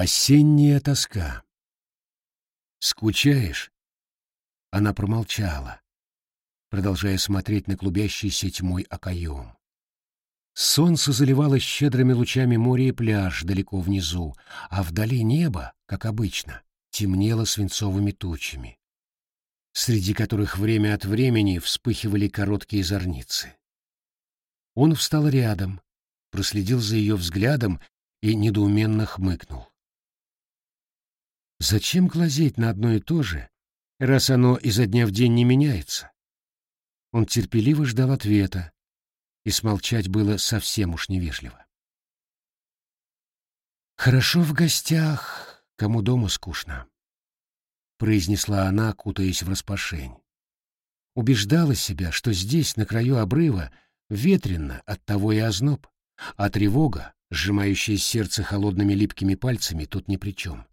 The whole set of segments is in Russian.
Осенняя тоска. «Скучаешь?» Она промолчала, продолжая смотреть на клубящийся тьмой окоем. Солнце заливало щедрыми лучами море и пляж далеко внизу, а вдали небо, как обычно, темнело свинцовыми тучами, среди которых время от времени вспыхивали короткие зорницы. Он встал рядом, проследил за ее взглядом и недоуменно хмыкнул. Зачем глазеть на одно и то же, раз оно изо дня в день не меняется? Он терпеливо ждал ответа, и смолчать было совсем уж невежливо. «Хорошо в гостях, кому дома скучно», — произнесла она, кутаясь в распашень. Убеждала себя, что здесь, на краю обрыва, ветрено, оттого и озноб, а тревога, сжимающая сердце холодными липкими пальцами, тут ни при чем.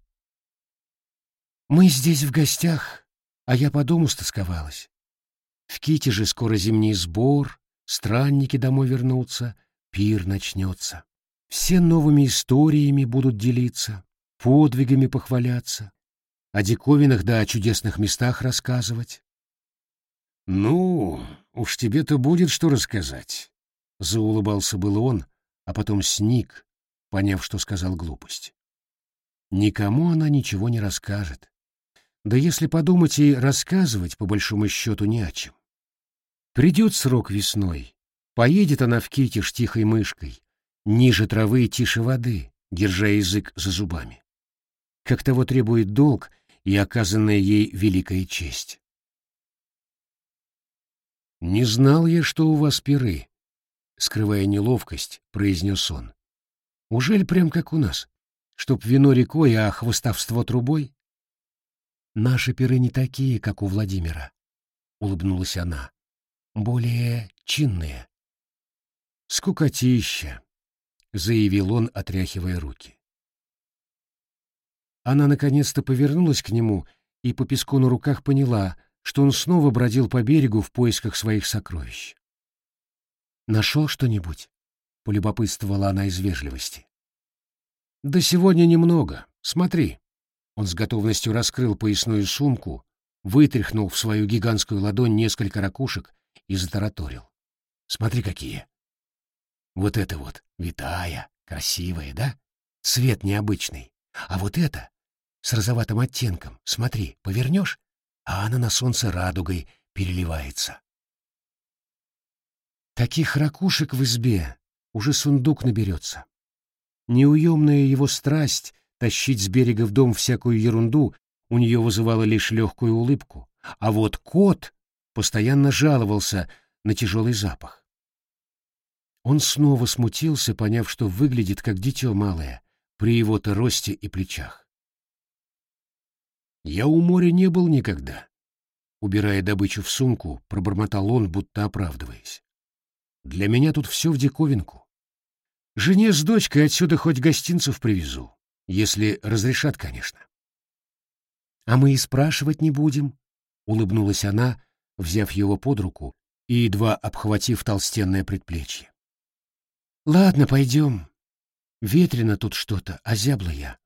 Мы здесь в гостях, а я по дому стосковалась. В Ките же скоро зимний сбор, странники домой вернутся, пир начнется. Все новыми историями будут делиться, подвигами похваляться, о диковинах да о чудесных местах рассказывать. «Ну, уж тебе-то будет что рассказать», — заулыбался был он, а потом сник, поняв, что сказал глупость. Никому она ничего не расскажет. Да если подумать и рассказывать, по большому счету, не о чем. Придет срок весной, поедет она в китиш тихой мышкой, ниже травы и тише воды, держа язык за зубами. Как того требует долг и оказанная ей великая честь. «Не знал я, что у вас пиры», — скрывая неловкость, произнес он. «Ужель прям как у нас? Чтоб вино рекой, а хвостовство трубой?» Наши перы не такие, как у Владимира, — улыбнулась она. Более чинные. Скукотища, — заявил он, отряхивая руки. Она наконец-то повернулась к нему и по песку на руках поняла, что он снова бродил по берегу в поисках своих сокровищ. «Нашел что-нибудь?» — полюбопытствовала она из вежливости. «Да сегодня немного. Смотри». Он с готовностью раскрыл поясную сумку, вытряхнул в свою гигантскую ладонь несколько ракушек и затараторил. «Смотри, какие! Вот это вот, витая, красивая, да? Цвет необычный. А вот это, с розоватым оттенком, смотри, повернешь, а она на солнце радугой переливается. Таких ракушек в избе уже сундук наберется. Неуемная его страсть Тащить с берега в дом всякую ерунду у нее вызывало лишь легкую улыбку, а вот кот постоянно жаловался на тяжелый запах. Он снова смутился, поняв, что выглядит как дитё малое при его-то росте и плечах. «Я у моря не был никогда», — убирая добычу в сумку, пробормотал он, будто оправдываясь. «Для меня тут все в диковинку. Жене с дочкой отсюда хоть гостинцев привезу. Если разрешат, конечно. «А мы и спрашивать не будем», — улыбнулась она, взяв его под руку и едва обхватив толстенное предплечье. «Ладно, пойдем. Ветрено тут что-то, озябла я.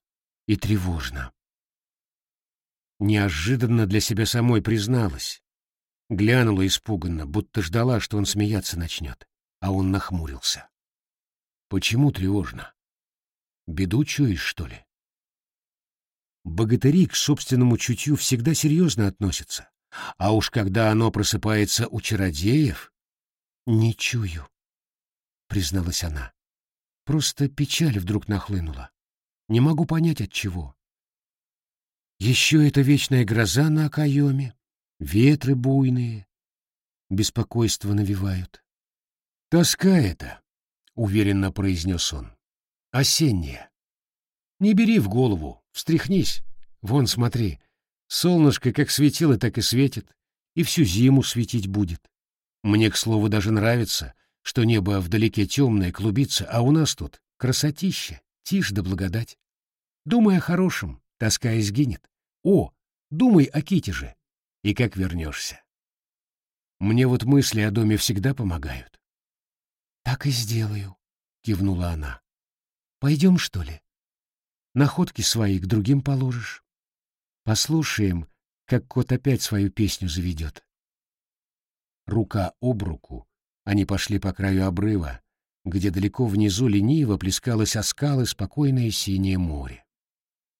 И тревожно». Неожиданно для себя самой призналась. Глянула испуганно, будто ждала, что он смеяться начнет, а он нахмурился. «Почему тревожно?» Беду чуешь, что ли? Богатыри к собственному чутью всегда серьезно относятся, а уж когда оно просыпается у чародеев... Не чую, призналась она. Просто печаль вдруг нахлынула. Не могу понять, от чего. Еще это вечная гроза на окоеме, ветры буйные, беспокойство навевают. Тоска это, — уверенно произнес он. Осенняя. Не бери в голову, встряхнись. Вон, смотри, солнышко как светило, так и светит, и всю зиму светить будет. Мне, к слову, даже нравится, что небо вдалеке темное, клубится, а у нас тут красотища, тишь да благодать. Думай о хорошем, тоска изгинет. О, думай о Ките же. И как вернешься. Мне вот мысли о доме всегда помогают. — Так и сделаю, — кивнула она. — Пойдем, что ли? Находки свои к другим положишь. Послушаем, как кот опять свою песню заведет. Рука об руку они пошли по краю обрыва, где далеко внизу лениво плескалось о скалы спокойное синее море.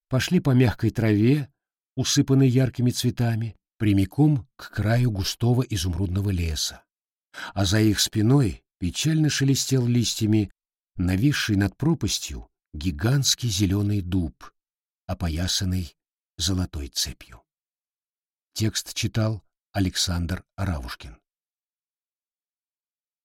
Пошли по мягкой траве, усыпанной яркими цветами, прямиком к краю густого изумрудного леса. А за их спиной печально шелестел листьями нависший над пропастью гигантский зеленый дуб, опоясанный золотой цепью. Текст читал Александр Аравушкин.